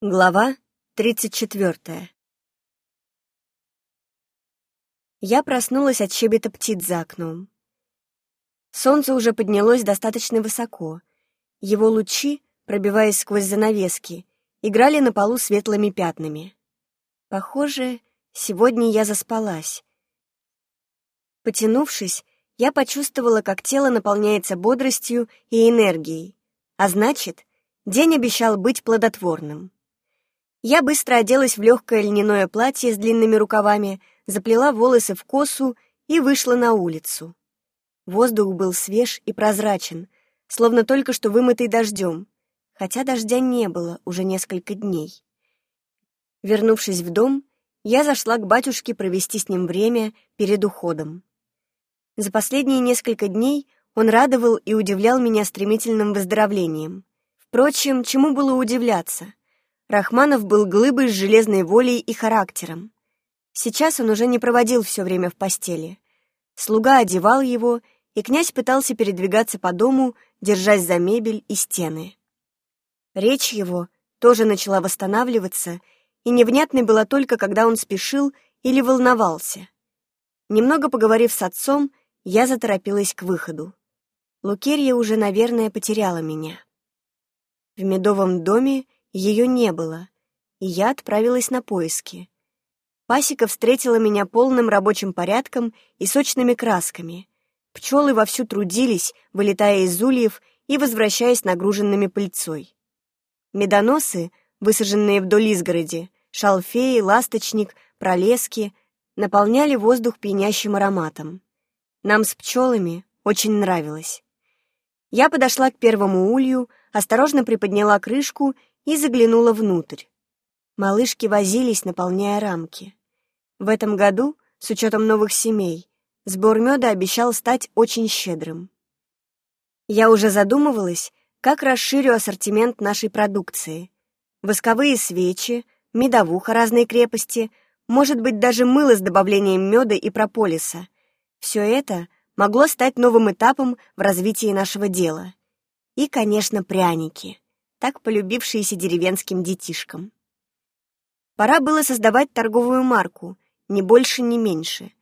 Глава 34 Я проснулась от щебета птиц за окном. Солнце уже поднялось достаточно высоко. Его лучи, пробиваясь сквозь занавески, играли на полу светлыми пятнами. Похоже, сегодня я заспалась. Потянувшись, я почувствовала, как тело наполняется бодростью и энергией, а значит, день обещал быть плодотворным. Я быстро оделась в легкое льняное платье с длинными рукавами, заплела волосы в косу и вышла на улицу. Воздух был свеж и прозрачен, словно только что вымытый дождем, хотя дождя не было уже несколько дней. Вернувшись в дом, я зашла к батюшке провести с ним время перед уходом. За последние несколько дней он радовал и удивлял меня стремительным выздоровлением. Впрочем, чему было удивляться? Рахманов был глыбой с железной волей и характером. Сейчас он уже не проводил все время в постели. Слуга одевал его, и князь пытался передвигаться по дому, держась за мебель и стены. Речь его тоже начала восстанавливаться, и невнятной была только, когда он спешил или волновался. Немного поговорив с отцом, я заторопилась к выходу. Лукерья уже, наверное, потеряла меня. В медовом доме ее не было, и я отправилась на поиски. Пасека встретила меня полным рабочим порядком и сочными красками. Пчелы вовсю трудились, вылетая из ульев и возвращаясь нагруженными пыльцой. Медоносы, высаженные вдоль изгороди, шалфеи, ласточник, пролески, наполняли воздух пьянящим ароматом. Нам с пчелами очень нравилось. Я подошла к первому улью, осторожно приподняла крышку и заглянула внутрь. Малышки возились, наполняя рамки. В этом году, с учетом новых семей, сбор меда обещал стать очень щедрым. Я уже задумывалась, как расширю ассортимент нашей продукции. Восковые свечи, медовуха разной крепости, может быть, даже мыло с добавлением меда и прополиса. Все это могло стать новым этапом в развитии нашего дела. И, конечно, пряники так полюбившиеся деревенским детишкам. Пора было создавать торговую марку, ни больше, ни меньше.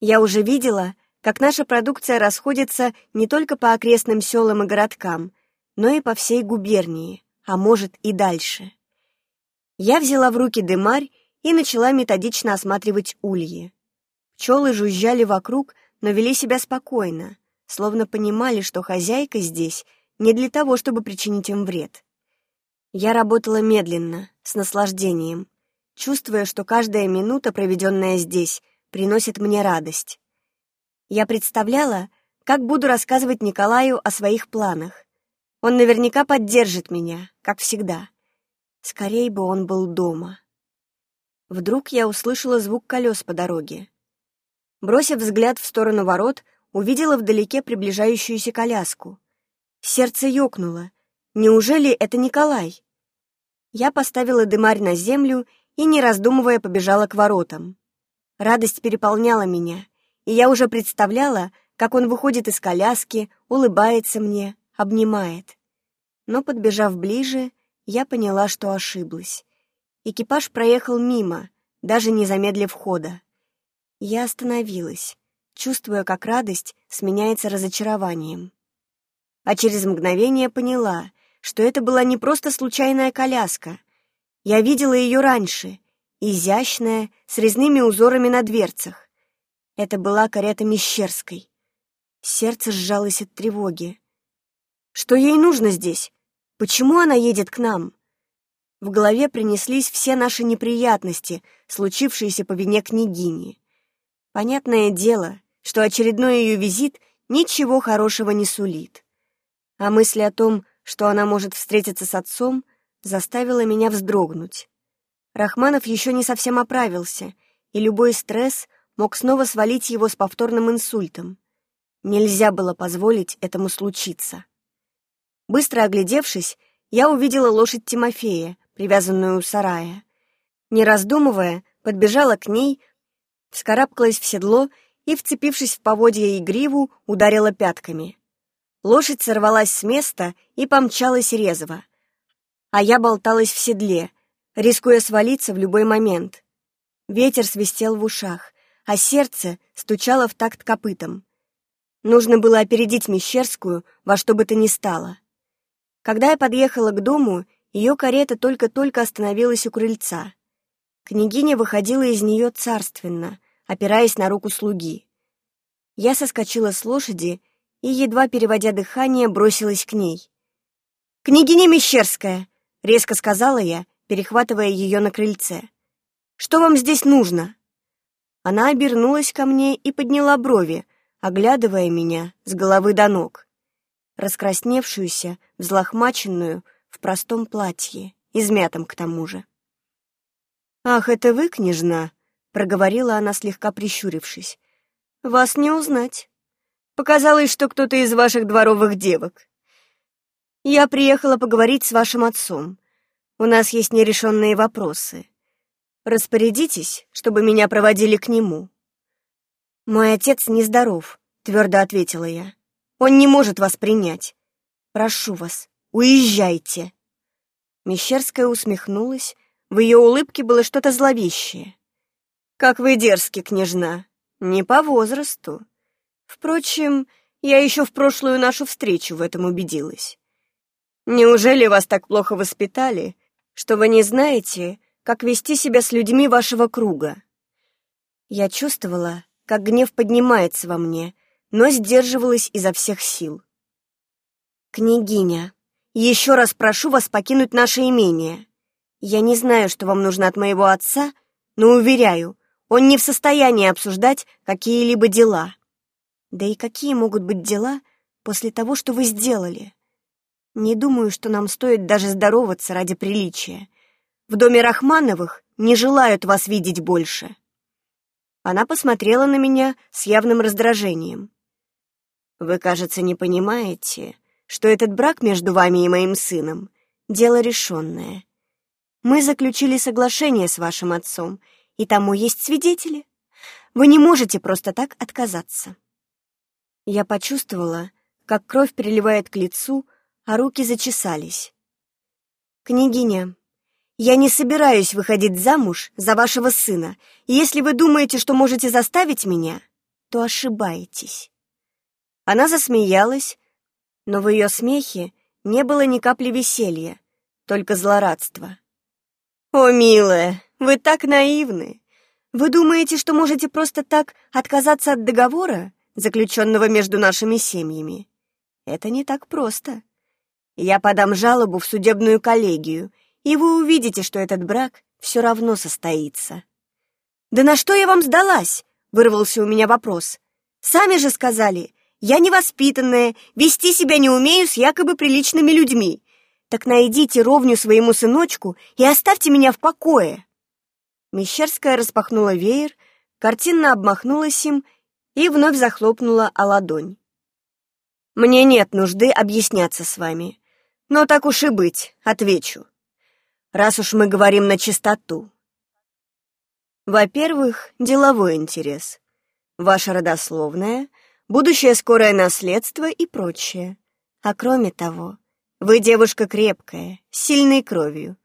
Я уже видела, как наша продукция расходится не только по окрестным селам и городкам, но и по всей губернии, а может и дальше. Я взяла в руки дымарь и начала методично осматривать ульи. Пчелы жужжали вокруг, но вели себя спокойно, словно понимали, что хозяйка здесь — не для того, чтобы причинить им вред. Я работала медленно, с наслаждением, чувствуя, что каждая минута, проведенная здесь, приносит мне радость. Я представляла, как буду рассказывать Николаю о своих планах. Он наверняка поддержит меня, как всегда. Скорей бы он был дома. Вдруг я услышала звук колес по дороге. Бросив взгляд в сторону ворот, увидела вдалеке приближающуюся коляску. Сердце ёкнуло. Неужели это Николай? Я поставила дымарь на землю и, не раздумывая, побежала к воротам. Радость переполняла меня, и я уже представляла, как он выходит из коляски, улыбается мне, обнимает. Но, подбежав ближе, я поняла, что ошиблась. Экипаж проехал мимо, даже не замедлив хода. Я остановилась, чувствуя, как радость сменяется разочарованием а через мгновение поняла, что это была не просто случайная коляска. Я видела ее раньше, изящная, с резными узорами на дверцах. Это была карета Мещерской. Сердце сжалось от тревоги. Что ей нужно здесь? Почему она едет к нам? В голове принеслись все наши неприятности, случившиеся по вине княгини. Понятное дело, что очередной ее визит ничего хорошего не сулит а мысль о том, что она может встретиться с отцом, заставила меня вздрогнуть. Рахманов еще не совсем оправился, и любой стресс мог снова свалить его с повторным инсультом. Нельзя было позволить этому случиться. Быстро оглядевшись, я увидела лошадь Тимофея, привязанную у сарая. Не раздумывая, подбежала к ней, вскарабкалась в седло и, вцепившись в поводья и гриву, ударила пятками. Лошадь сорвалась с места и помчалась резво. а я болталась в седле, рискуя свалиться в любой момент. Ветер свистел в ушах, а сердце стучало в такт копытом. Нужно было опередить Мещерскую во что бы то ни стало. Когда я подъехала к дому, ее карета только-только остановилась у крыльца. Княгиня выходила из нее царственно, опираясь на руку слуги. Я соскочила с лошади и, едва переводя дыхание, бросилась к ней. «Княгиня Мещерская!» — резко сказала я, перехватывая ее на крыльце. «Что вам здесь нужно?» Она обернулась ко мне и подняла брови, оглядывая меня с головы до ног. Раскрасневшуюся, взлохмаченную, в простом платье, измятом к тому же. «Ах, это вы, княжна?» — проговорила она, слегка прищурившись. «Вас не узнать. Показалось, что кто-то из ваших дворовых девок. Я приехала поговорить с вашим отцом. У нас есть нерешенные вопросы. Распорядитесь, чтобы меня проводили к нему». «Мой отец нездоров», — твердо ответила я. «Он не может вас принять. Прошу вас, уезжайте». Мещерская усмехнулась, в ее улыбке было что-то зловещее. «Как вы дерзки, княжна! Не по возрасту. Впрочем, я еще в прошлую нашу встречу в этом убедилась. Неужели вас так плохо воспитали, что вы не знаете, как вести себя с людьми вашего круга?» Я чувствовала, как гнев поднимается во мне, но сдерживалась изо всех сил. «Княгиня, еще раз прошу вас покинуть наше имение. Я не знаю, что вам нужно от моего отца, но уверяю, он не в состоянии обсуждать какие-либо дела. Да и какие могут быть дела после того, что вы сделали? Не думаю, что нам стоит даже здороваться ради приличия. В доме Рахмановых не желают вас видеть больше». Она посмотрела на меня с явным раздражением. «Вы, кажется, не понимаете, что этот брак между вами и моим сыном — дело решенное. Мы заключили соглашение с вашим отцом, и тому есть свидетели. Вы не можете просто так отказаться». Я почувствовала, как кровь приливает к лицу, а руки зачесались. «Княгиня, я не собираюсь выходить замуж за вашего сына, если вы думаете, что можете заставить меня, то ошибаетесь». Она засмеялась, но в ее смехе не было ни капли веселья, только злорадство. «О, милая, вы так наивны! Вы думаете, что можете просто так отказаться от договора, заключенного между нашими семьями? Это не так просто. Я подам жалобу в судебную коллегию, и вы увидите, что этот брак все равно состоится. «Да на что я вам сдалась?» — вырвался у меня вопрос. «Сами же сказали, я невоспитанная, вести себя не умею с якобы приличными людьми. Так найдите ровню своему сыночку и оставьте меня в покое». Мещерская распахнула веер, картинно обмахнулась им и вновь захлопнула о ладонь. «Мне нет нужды объясняться с вами, но так уж и быть, отвечу раз уж мы говорим на чистоту. Во-первых, деловой интерес. Ваша родословная, будущее скорое наследство и прочее. А кроме того, вы девушка крепкая, сильной кровью.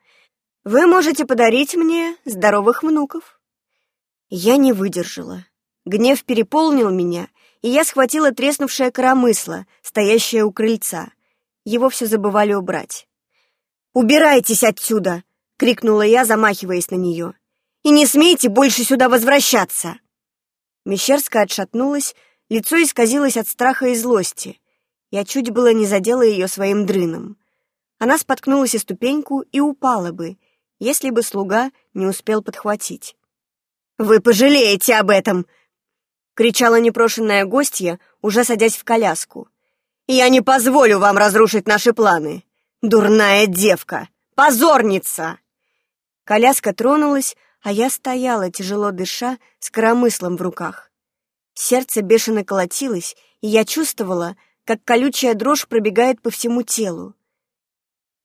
Вы можете подарить мне здоровых внуков. Я не выдержала. Гнев переполнил меня, и я схватила треснувшее коромысло, стоящее у крыльца. Его все забывали убрать. «Убирайтесь отсюда!» — крикнула я, замахиваясь на нее. «И не смейте больше сюда возвращаться!» Мещерская отшатнулась, лицо исказилось от страха и злости. Я чуть было не задела ее своим дрыном. Она споткнулась о ступеньку и упала бы, если бы слуга не успел подхватить. «Вы пожалеете об этом!» — кричала непрошенная гостья, уже садясь в коляску. «Я не позволю вам разрушить наши планы!» «Дурная девка! Позорница!» Коляска тронулась, а я стояла, тяжело дыша, с коромыслом в руках. Сердце бешено колотилось, и я чувствовала, как колючая дрожь пробегает по всему телу.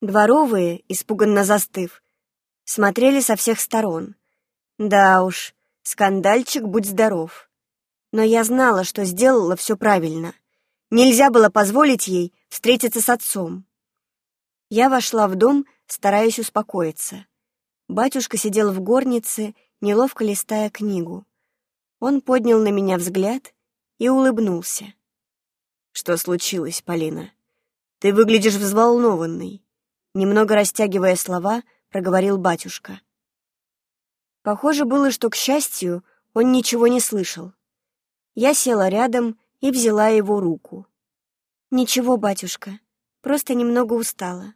Дворовые, испуганно застыв, смотрели со всех сторон. Да уж, скандальчик, будь здоров. Но я знала, что сделала все правильно. Нельзя было позволить ей встретиться с отцом. Я вошла в дом, стараясь успокоиться. Батюшка сидел в горнице, неловко листая книгу. Он поднял на меня взгляд и улыбнулся. «Что случилось, Полина? Ты выглядишь взволнованной», — немного растягивая слова, проговорил батюшка. Похоже было, что, к счастью, он ничего не слышал. Я села рядом и взяла его руку. «Ничего, батюшка, просто немного устала.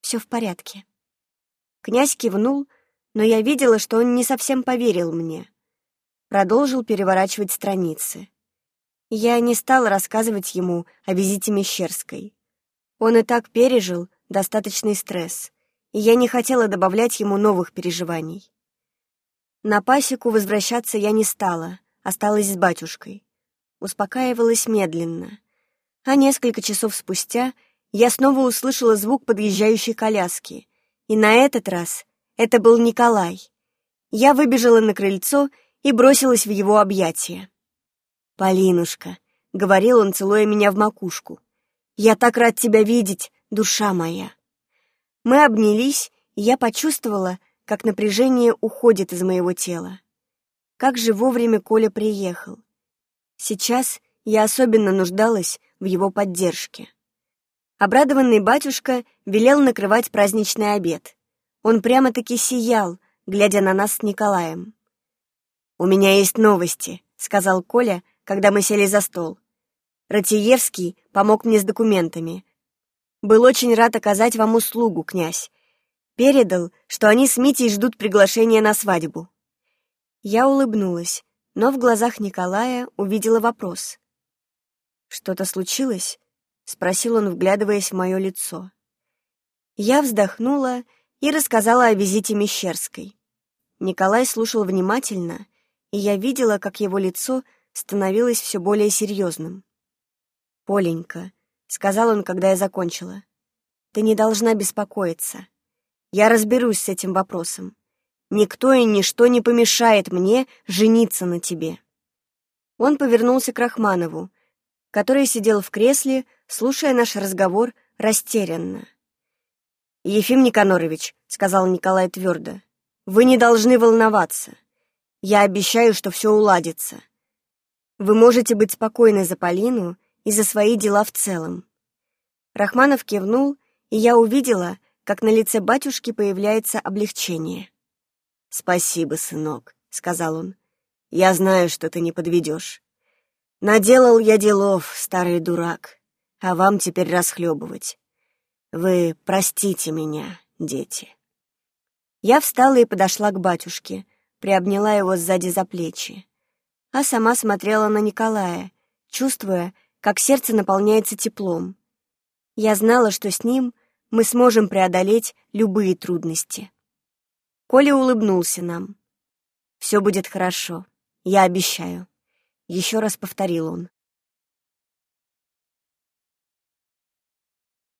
Все в порядке». Князь кивнул, но я видела, что он не совсем поверил мне. Продолжил переворачивать страницы. Я не стала рассказывать ему о визите Мещерской. Он и так пережил достаточный стресс, и я не хотела добавлять ему новых переживаний. На пасеку возвращаться я не стала, осталась с батюшкой. Успокаивалась медленно. А несколько часов спустя я снова услышала звук подъезжающей коляски. И на этот раз это был Николай. Я выбежала на крыльцо и бросилась в его объятия. «Полинушка», — говорил он, целуя меня в макушку, — «я так рад тебя видеть, душа моя». Мы обнялись, и я почувствовала, как напряжение уходит из моего тела. Как же вовремя Коля приехал. Сейчас я особенно нуждалась в его поддержке. Обрадованный батюшка велел накрывать праздничный обед. Он прямо-таки сиял, глядя на нас с Николаем. «У меня есть новости», — сказал Коля, когда мы сели за стол. Ратиевский помог мне с документами. Был очень рад оказать вам услугу, князь, Передал, что они с Митей ждут приглашения на свадьбу. Я улыбнулась, но в глазах Николая увидела вопрос. «Что-то случилось?» — спросил он, вглядываясь в мое лицо. Я вздохнула и рассказала о визите Мещерской. Николай слушал внимательно, и я видела, как его лицо становилось все более серьезным. «Поленька», — сказал он, когда я закончила, — «ты не должна беспокоиться. Я разберусь с этим вопросом. Никто и ничто не помешает мне жениться на тебе». Он повернулся к Рахманову, который сидел в кресле, слушая наш разговор растерянно. «Ефим Никанорович», — сказал Николай твердо, — «вы не должны волноваться. Я обещаю, что все уладится. Вы можете быть спокойны за Полину и за свои дела в целом». Рахманов кивнул, и я увидела, как на лице батюшки появляется облегчение. «Спасибо, сынок», — сказал он. «Я знаю, что ты не подведешь. Наделал я делов, старый дурак, а вам теперь расхлебывать. Вы простите меня, дети». Я встала и подошла к батюшке, приобняла его сзади за плечи, а сама смотрела на Николая, чувствуя, как сердце наполняется теплом. Я знала, что с ним мы сможем преодолеть любые трудности. Коля улыбнулся нам. «Все будет хорошо, я обещаю», — еще раз повторил он.